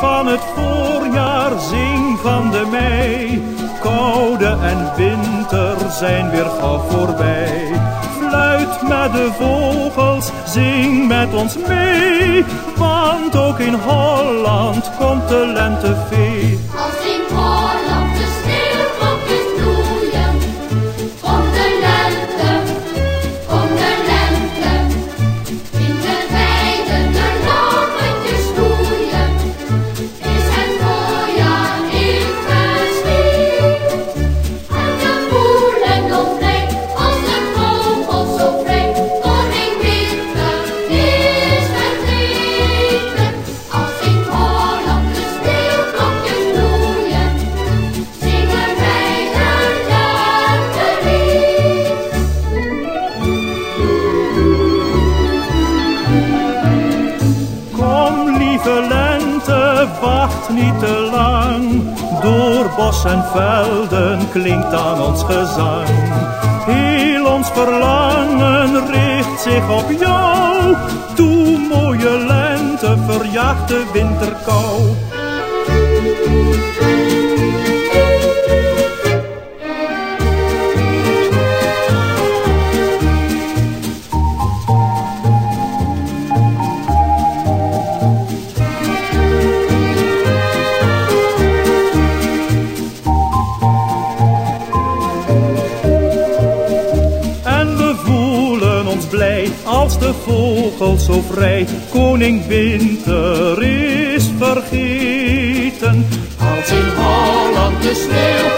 van het voorjaar, zing van de mei. Koude en winter zijn weer gauw voorbij. Fluit met de vogels, zing met ons mee. Want ook in Holland komt de lentevee. Wacht niet te lang. Door bos en velden klinkt aan ons gezang. Heel ons verlangen richt zich op jou. Toe mooie lente, verjaagt de winterkou. Blij als de vogels zo vrij. Koning Winter is vergeten. Als in Holland de sneeuw